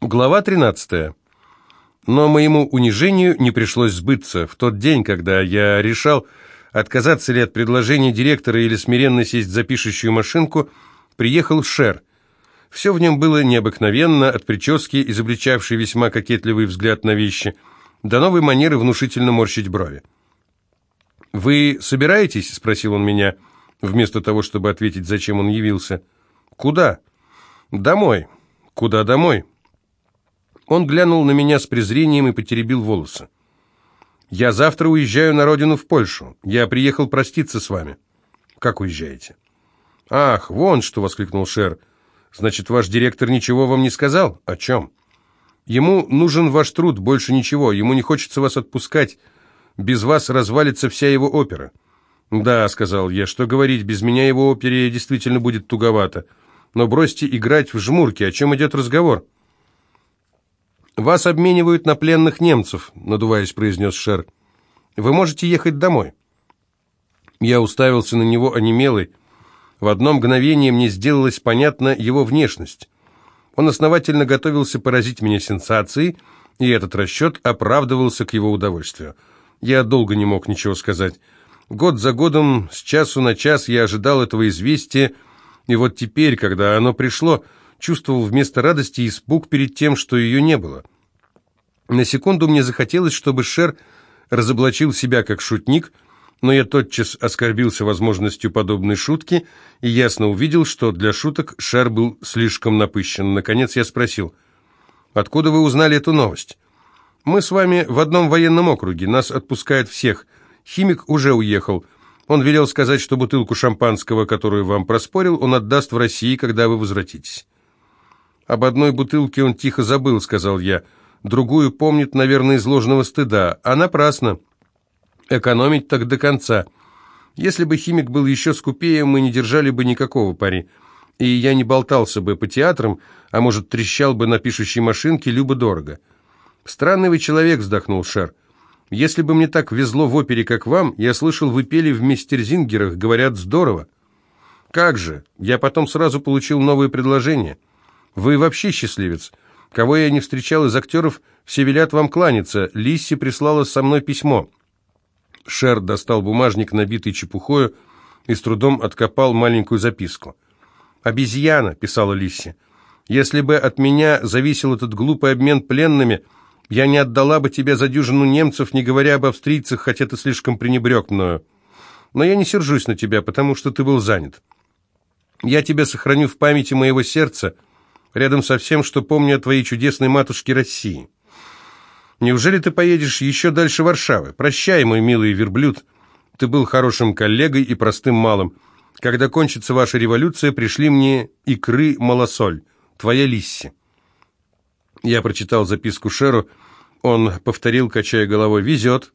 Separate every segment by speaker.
Speaker 1: Глава 13. Но моему унижению не пришлось сбыться. В тот день, когда я решал, отказаться ли от предложения директора или смиренно сесть за пишущую машинку, приехал Шер. Все в нем было необыкновенно, от прически, изобличавшей весьма кокетливый взгляд на вещи, до новой манеры внушительно морщить брови. «Вы собираетесь?» — спросил он меня, вместо того, чтобы ответить, зачем он явился. «Куда?» «Домой». «Куда домой?» Он глянул на меня с презрением и потеребил волосы. «Я завтра уезжаю на родину в Польшу. Я приехал проститься с вами». «Как уезжаете?» «Ах, вон что!» — воскликнул Шер. «Значит, ваш директор ничего вам не сказал? О чем?» «Ему нужен ваш труд, больше ничего. Ему не хочется вас отпускать. Без вас развалится вся его опера». «Да», — сказал я, — «что говорить, без меня его опере действительно будет туговато. Но бросьте играть в жмурки. О чем идет разговор?» «Вас обменивают на пленных немцев», — надуваясь, произнес Шер. «Вы можете ехать домой». Я уставился на него онемелый. В одно мгновение мне сделалась понятна его внешность. Он основательно готовился поразить меня сенсацией, и этот расчет оправдывался к его удовольствию. Я долго не мог ничего сказать. Год за годом, с часу на час я ожидал этого известия, и вот теперь, когда оно пришло, чувствовал вместо радости испуг перед тем, что ее не было. На секунду мне захотелось, чтобы Шер разоблачил себя как шутник, но я тотчас оскорбился возможностью подобной шутки и ясно увидел, что для шуток Шер был слишком напыщен. Наконец я спросил, «Откуда вы узнали эту новость?» «Мы с вами в одном военном округе, нас отпускают всех. Химик уже уехал. Он велел сказать, что бутылку шампанского, которую вам проспорил, он отдаст в России, когда вы возвратитесь». «Об одной бутылке он тихо забыл», — сказал я. «Другую помнит, наверное, из ложного стыда. А напрасно. Экономить так до конца. Если бы химик был еще скупее, мы не держали бы никакого пари. И я не болтался бы по театрам, а может, трещал бы на пишущей машинке любо-дорого». «Странный вы человек», — вздохнул Шер. «Если бы мне так везло в опере, как вам, я слышал, вы пели в Местерзингерах, говорят, здорово». «Как же! Я потом сразу получил новые предложения». Вы вообще счастливец. Кого я не встречал из актеров, все велят вам кланяться. Лисси прислала со мной письмо». Шер достал бумажник, набитый чепухою, и с трудом откопал маленькую записку. «Обезьяна», — писала Лисси, — «если бы от меня зависел этот глупый обмен пленными, я не отдала бы тебя за дюжину немцев, не говоря об австрийцах, хотя ты слишком пренебрег мною. Но я не сержусь на тебя, потому что ты был занят. Я тебя сохраню в памяти моего сердца, — рядом со всем, что помню о твоей чудесной матушке России. Неужели ты поедешь еще дальше Варшавы? Прощай, мой милый верблюд. Ты был хорошим коллегой и простым малым. Когда кончится ваша революция, пришли мне икры малосоль. Твоя Лисси. Я прочитал записку Шеру. Он повторил, качая головой, «Везет».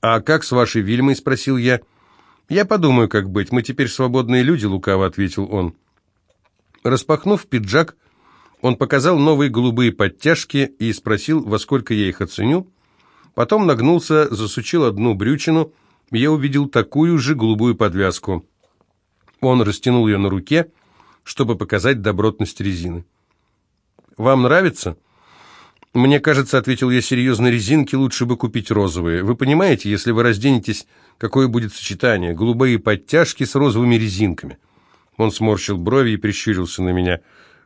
Speaker 1: «А как с вашей Вильмой?» — спросил я. «Я подумаю, как быть. Мы теперь свободные люди», — лукаво ответил он. Распахнув пиджак, он показал новые голубые подтяжки и спросил, во сколько я их оценю. Потом нагнулся, засучил одну брючину, и я увидел такую же голубую подвязку. Он растянул ее на руке, чтобы показать добротность резины. «Вам нравится?» «Мне кажется, — ответил я серьезно, — резинки лучше бы купить розовые. Вы понимаете, если вы разденетесь, какое будет сочетание? Голубые подтяжки с розовыми резинками». Он сморщил брови и прищурился на меня.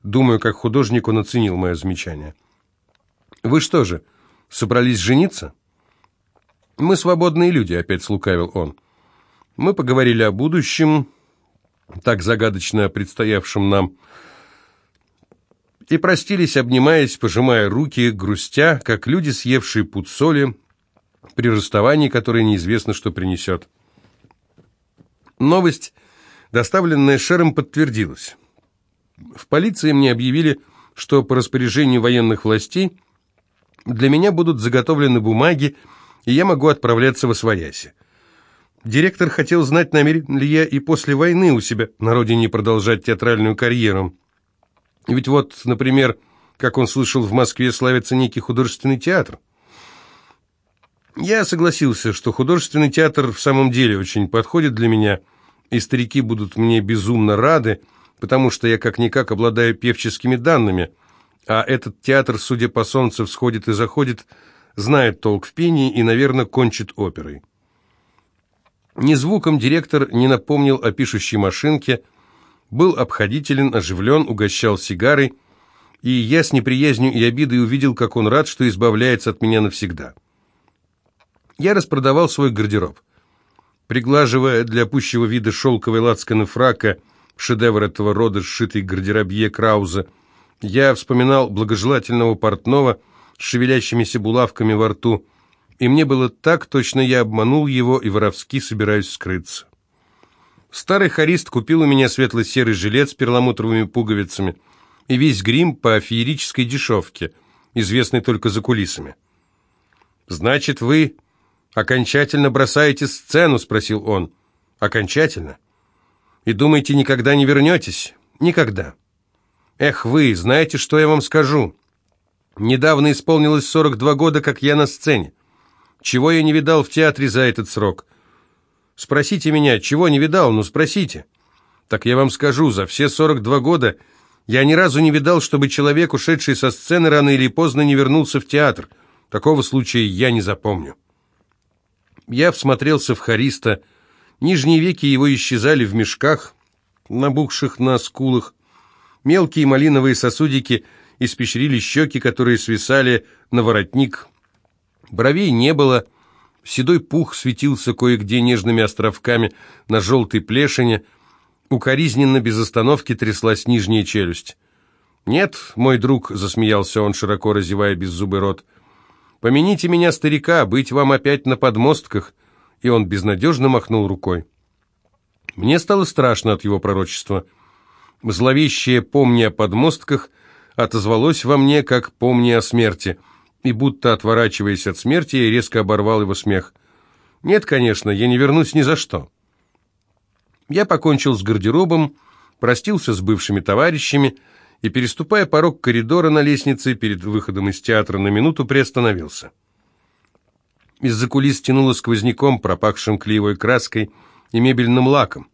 Speaker 1: Думаю, как художник он оценил мое замечание. «Вы что же, собрались жениться?» «Мы свободные люди», — опять слукавил он. «Мы поговорили о будущем, так загадочно предстоявшем нам, и простились, обнимаясь, пожимая руки, грустя, как люди, съевшие пуд соли, при расставании, которое неизвестно, что принесет. Новость доставленная Шером, подтвердилась. В полиции мне объявили, что по распоряжению военных властей для меня будут заготовлены бумаги, и я могу отправляться в Освояси. Директор хотел знать, намерен ли я и после войны у себя на родине продолжать театральную карьеру. Ведь вот, например, как он слышал, в Москве славится некий художественный театр. Я согласился, что художественный театр в самом деле очень подходит для меня – и старики будут мне безумно рады, потому что я как-никак обладаю певческими данными, А этот театр, судя по солнцу, всходит и заходит, знает толк в пении и, наверное, кончит оперой. Ни звуком директор не напомнил о пишущей машинке, был обходителен, оживлен, угощал сигарой, и я с неприязнью и обидой увидел, как он рад, что избавляется от меня навсегда. Я распродавал свой гардероб. Приглаживая для пущего вида шелковой лацканы фрака, шедевр этого рода, сшитый гардеробье Крауза, я вспоминал благожелательного портного с шевелящимися булавками во рту, и мне было так, точно я обманул его и воровски собираюсь скрыться. Старый харист купил у меня светло-серый жилет с перламутровыми пуговицами и весь грим по феерической дешевке, известный только за кулисами. «Значит, вы «Окончательно бросаете сцену?» — спросил он. «Окончательно? И думаете, никогда не вернетесь?» «Никогда». «Эх вы, знаете, что я вам скажу? Недавно исполнилось 42 года, как я на сцене. Чего я не видал в театре за этот срок? Спросите меня, чего не видал? Ну, спросите. Так я вам скажу, за все 42 года я ни разу не видал, чтобы человек, ушедший со сцены, рано или поздно не вернулся в театр. Такого случая я не запомню. Я всмотрелся в Хариста. Нижние веки его исчезали в мешках, набухших на скулах. Мелкие малиновые сосудики испещрили щеки, которые свисали на воротник. Бровей не было. Седой пух светился кое-где нежными островками на желтой плешине. Укоризненно без остановки тряслась нижняя челюсть. «Нет, мой друг», — засмеялся он, широко разевая беззубый рот, — Помяните меня, старика, быть вам опять на подмостках!» И он безнадежно махнул рукой. Мне стало страшно от его пророчества. Зловещее «помни о подмостках» отозвалось во мне, как «помни о смерти», и будто отворачиваясь от смерти, я резко оборвал его смех. «Нет, конечно, я не вернусь ни за что». Я покончил с гардеробом, простился с бывшими товарищами, и, переступая порог коридора на лестнице перед выходом из театра, на минуту приостановился. Из-за кулис тянуло сквозняком, пропахшим клеевой краской и мебельным лаком.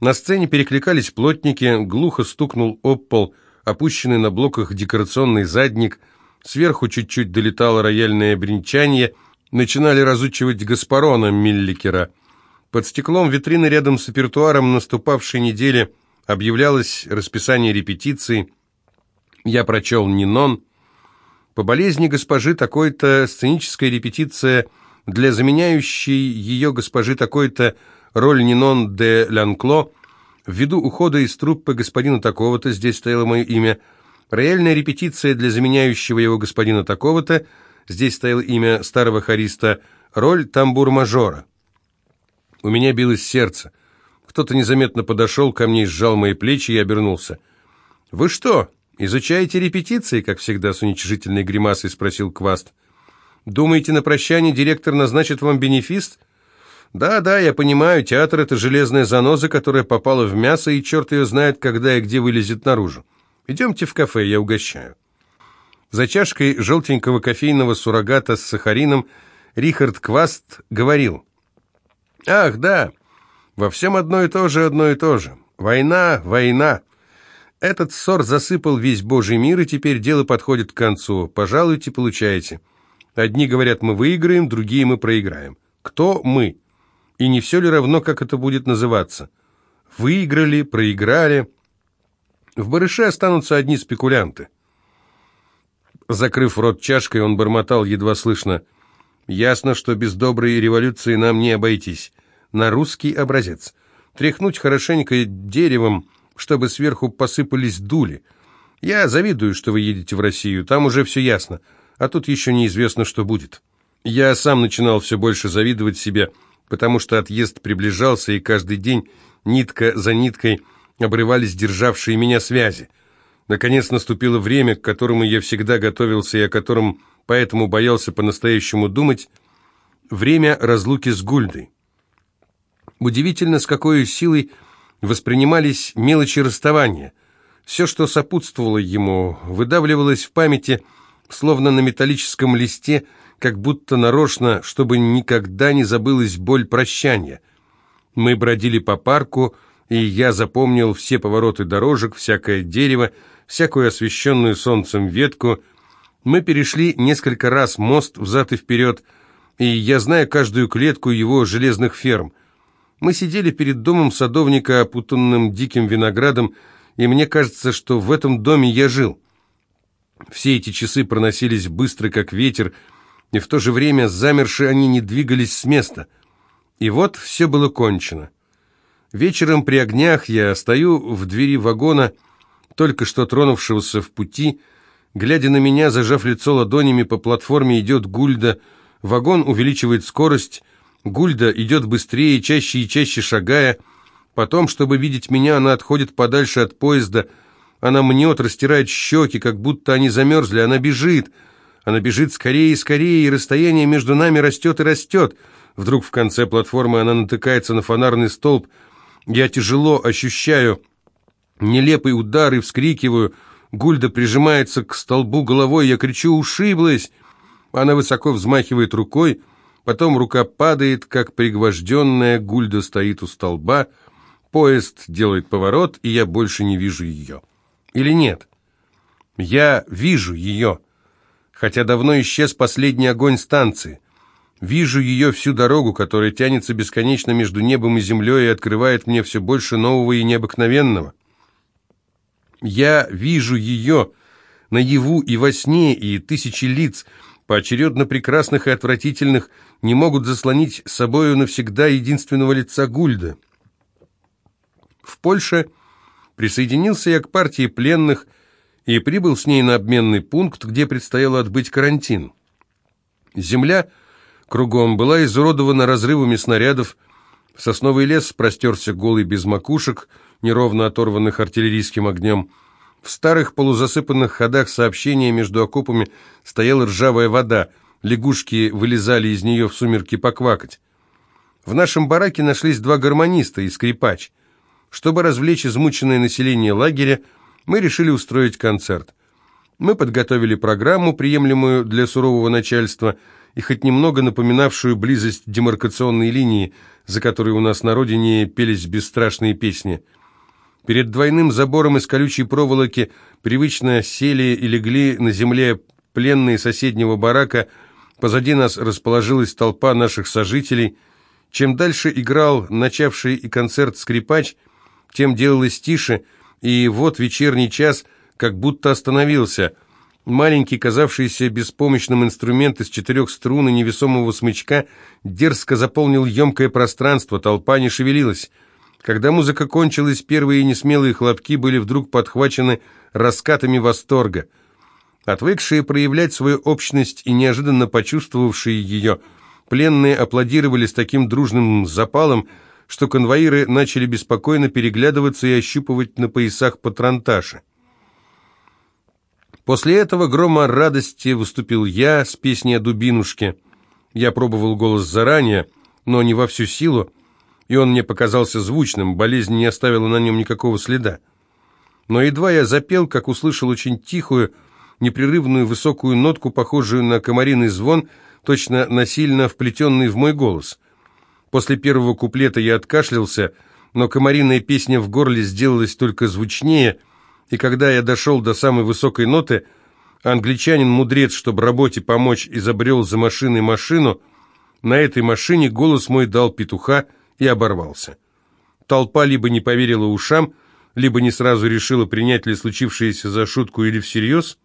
Speaker 1: На сцене перекликались плотники, глухо стукнул об пол, опущенный на блоках декорационный задник, сверху чуть-чуть долетало рояльное бренчанье, начинали разучивать Гаспарона Милликера. Под стеклом витрины рядом с апертуаром наступавшей недели – объявлялось расписание репетиций. Я прочел «Нинон». По болезни госпожи такой-то сценическая репетиция для заменяющей ее госпожи такой-то роль Нинон де Лянкло. Ввиду ухода из труппы господина такого-то, здесь стояло мое имя, рояльная репетиция для заменяющего его господина такого-то, здесь стояло имя старого хориста, роль тамбур-мажора. У меня билось сердце. Кто-то незаметно подошел ко мне, сжал мои плечи и обернулся. «Вы что, изучаете репетиции?» Как всегда, с уничижительной гримасой спросил Кваст. «Думаете, на прощание директор назначит вам бенефист?» «Да, да, я понимаю, театр — это железная заноза, которая попала в мясо, и черт ее знает, когда и где вылезет наружу. Идемте в кафе, я угощаю». За чашкой желтенького кофейного суррогата с сахарином Рихард Кваст говорил. «Ах, да, во всем одно и то же, одно и то же. Война, война. Этот ссор засыпал весь божий мир, и теперь дело подходит к концу. Пожалуйте, получаете. Одни говорят, мы выиграем, другие мы проиграем. Кто мы? И не все ли равно, как это будет называться? Выиграли, проиграли. В барыше останутся одни спекулянты. Закрыв рот чашкой, он бормотал едва слышно. «Ясно, что без доброй революции нам не обойтись на русский образец. Тряхнуть хорошенько деревом, чтобы сверху посыпались дули. Я завидую, что вы едете в Россию, там уже все ясно, а тут еще неизвестно, что будет. Я сам начинал все больше завидовать себе, потому что отъезд приближался, и каждый день нитка за ниткой обрывались державшие меня связи. Наконец наступило время, к которому я всегда готовился и о котором поэтому боялся по-настоящему думать, время разлуки с Гульдой. Удивительно, с какой силой воспринимались мелочи расставания. Все, что сопутствовало ему, выдавливалось в памяти, словно на металлическом листе, как будто нарочно, чтобы никогда не забылась боль прощания. Мы бродили по парку, и я запомнил все повороты дорожек, всякое дерево, всякую освещенную солнцем ветку. Мы перешли несколько раз мост взад и вперед, и я знаю каждую клетку его железных ферм. Мы сидели перед домом садовника, опутанным диким виноградом, и мне кажется, что в этом доме я жил. Все эти часы проносились быстро, как ветер, и в то же время замершие они не двигались с места. И вот все было кончено. Вечером при огнях я стою в двери вагона, только что тронувшегося в пути, глядя на меня, зажав лицо ладонями, по платформе идет Гульда, вагон увеличивает скорость, Гульда идет быстрее, чаще и чаще шагая, потом, чтобы видеть меня, она отходит подальше от поезда, она мнет, растирает щеки, как будто они замерзли, она бежит, она бежит скорее и скорее, и расстояние между нами растет и растет. Вдруг в конце платформы она натыкается на фонарный столб, я тяжело ощущаю нелепый удар и вскрикиваю. Гульда прижимается к столбу головой, я кричу «Ушиблась!». Она высоко взмахивает рукой, потом рука падает, как пригвожденная, Гульда стоит у столба, поезд делает поворот, и я больше не вижу ее. Или нет? Я вижу ее, хотя давно исчез последний огонь станции. Вижу ее всю дорогу, которая тянется бесконечно между небом и землей и открывает мне все больше нового и необыкновенного. Я вижу ее наяву и во сне, и тысячи лиц, поочередно прекрасных и отвратительных, не могут заслонить собою навсегда единственного лица Гульда. В Польше присоединился я к партии пленных и прибыл с ней на обменный пункт, где предстояло отбыть карантин. Земля – Кругом была изуродована разрывами снарядов, сосновый лес простерся голый без макушек, неровно оторванных артиллерийским огнем. В старых полузасыпанных ходах сообщения между окопами стояла ржавая вода, лягушки вылезали из нее в сумерки поквакать. В нашем бараке нашлись два гармониста и скрипач. Чтобы развлечь измученное население лагеря, мы решили устроить концерт. Мы подготовили программу, приемлемую для сурового начальства – и хоть немного напоминавшую близость демаркационной линии, за которой у нас на родине пелись бесстрашные песни. Перед двойным забором из колючей проволоки привычно сели и легли на земле пленные соседнего барака, позади нас расположилась толпа наших сожителей. Чем дальше играл начавший и концерт скрипач, тем делалось тише, и вот вечерний час как будто остановился – Маленький, казавшийся беспомощным инструмент из четырех струн и невесомого смычка дерзко заполнил емкое пространство, толпа не шевелилась. Когда музыка кончилась, первые несмелые хлопки были вдруг подхвачены раскатами восторга. Отвыкшие проявлять свою общность и неожиданно почувствовавшие ее, пленные аплодировали с таким дружным запалом, что конвоиры начали беспокойно переглядываться и ощупывать на поясах патронташи. После этого грома радости выступил я с песней о дубинушке. Я пробовал голос заранее, но не во всю силу, и он мне показался звучным, болезнь не оставила на нем никакого следа. Но едва я запел, как услышал очень тихую, непрерывную высокую нотку, похожую на комариный звон, точно насильно вплетенный в мой голос. После первого куплета я откашлялся, но комариная песня в горле сделалась только звучнее — и когда я дошел до самой высокой ноты, англичанин-мудрец, чтобы работе помочь, изобрел за машиной машину, на этой машине голос мой дал петуха и оборвался. Толпа либо не поверила ушам, либо не сразу решила, принять ли случившееся за шутку или всерьез.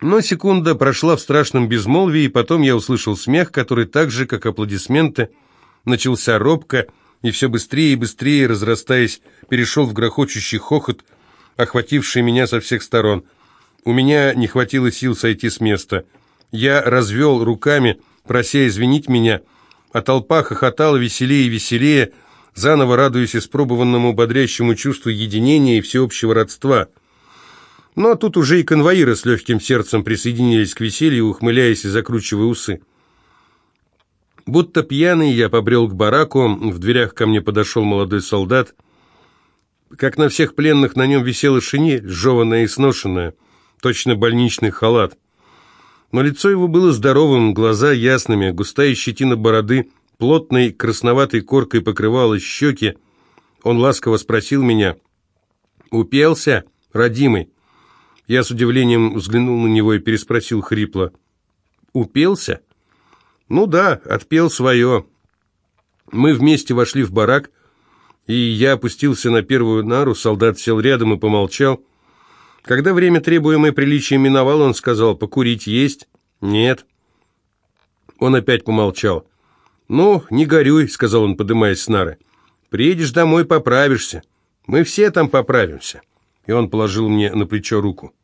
Speaker 1: Но секунда прошла в страшном безмолвии, и потом я услышал смех, который так же, как аплодисменты, начался робко, и все быстрее и быстрее, разрастаясь, перешел в грохочущий хохот, охвативший меня со всех сторон. У меня не хватило сил сойти с места. Я развел руками, прося извинить меня, а толпа хохотала веселее и веселее, заново радуясь испробованному бодрящему чувству единения и всеобщего родства. Но тут уже и конвоиры с легким сердцем присоединились к веселью, ухмыляясь и закручивая усы. Будто пьяный я побрел к бараку, в дверях ко мне подошел молодой солдат — как на всех пленных, на нем висела шинель, жеванная и сношенная, точно больничный халат. Но лицо его было здоровым, глаза ясными, густая щетина бороды, плотной красноватой коркой покрывала щеки. Он ласково спросил меня, «Упелся, родимый». Я с удивлением взглянул на него и переспросил хрипло. «Упелся?» «Ну да, отпел свое». Мы вместе вошли в барак, и я опустился на первую нару, солдат сел рядом и помолчал. Когда время, требуемое приличия, миновало, он сказал, «Покурить есть?» «Нет». Он опять помолчал. «Ну, не горюй», — сказал он, подымаясь с нары. «Приедешь домой, поправишься. Мы все там поправимся». И он положил мне на плечо руку.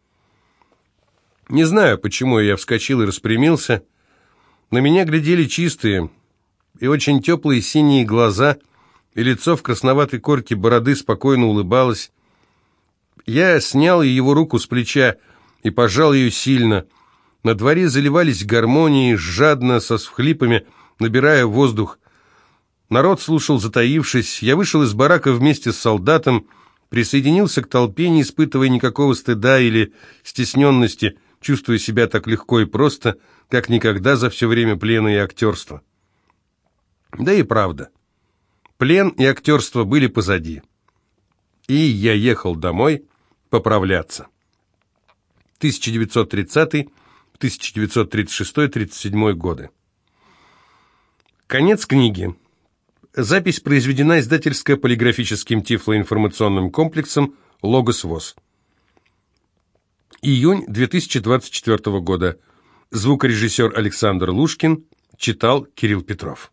Speaker 1: Не знаю, почему я вскочил и распрямился. На меня глядели чистые и очень теплые синие глаза, и лицо в красноватой корке бороды спокойно улыбалось. Я снял его руку с плеча и пожал ее сильно. На дворе заливались гармонии, жадно, со всхлипами, набирая воздух. Народ слушал, затаившись. Я вышел из барака вместе с солдатом, присоединился к толпе, не испытывая никакого стыда или стесненности, чувствуя себя так легко и просто, как никогда за все время плена и актерства. Да и правда. Плен и актерство были позади. И я ехал домой поправляться. 1930-1936-37 годы. Конец книги. Запись произведена издательско-полиграфическим тифлоинформационным комплексом «Логос ВОЗ». Июнь 2024 года. Звукорежиссер Александр Лушкин читал Кирилл Петров.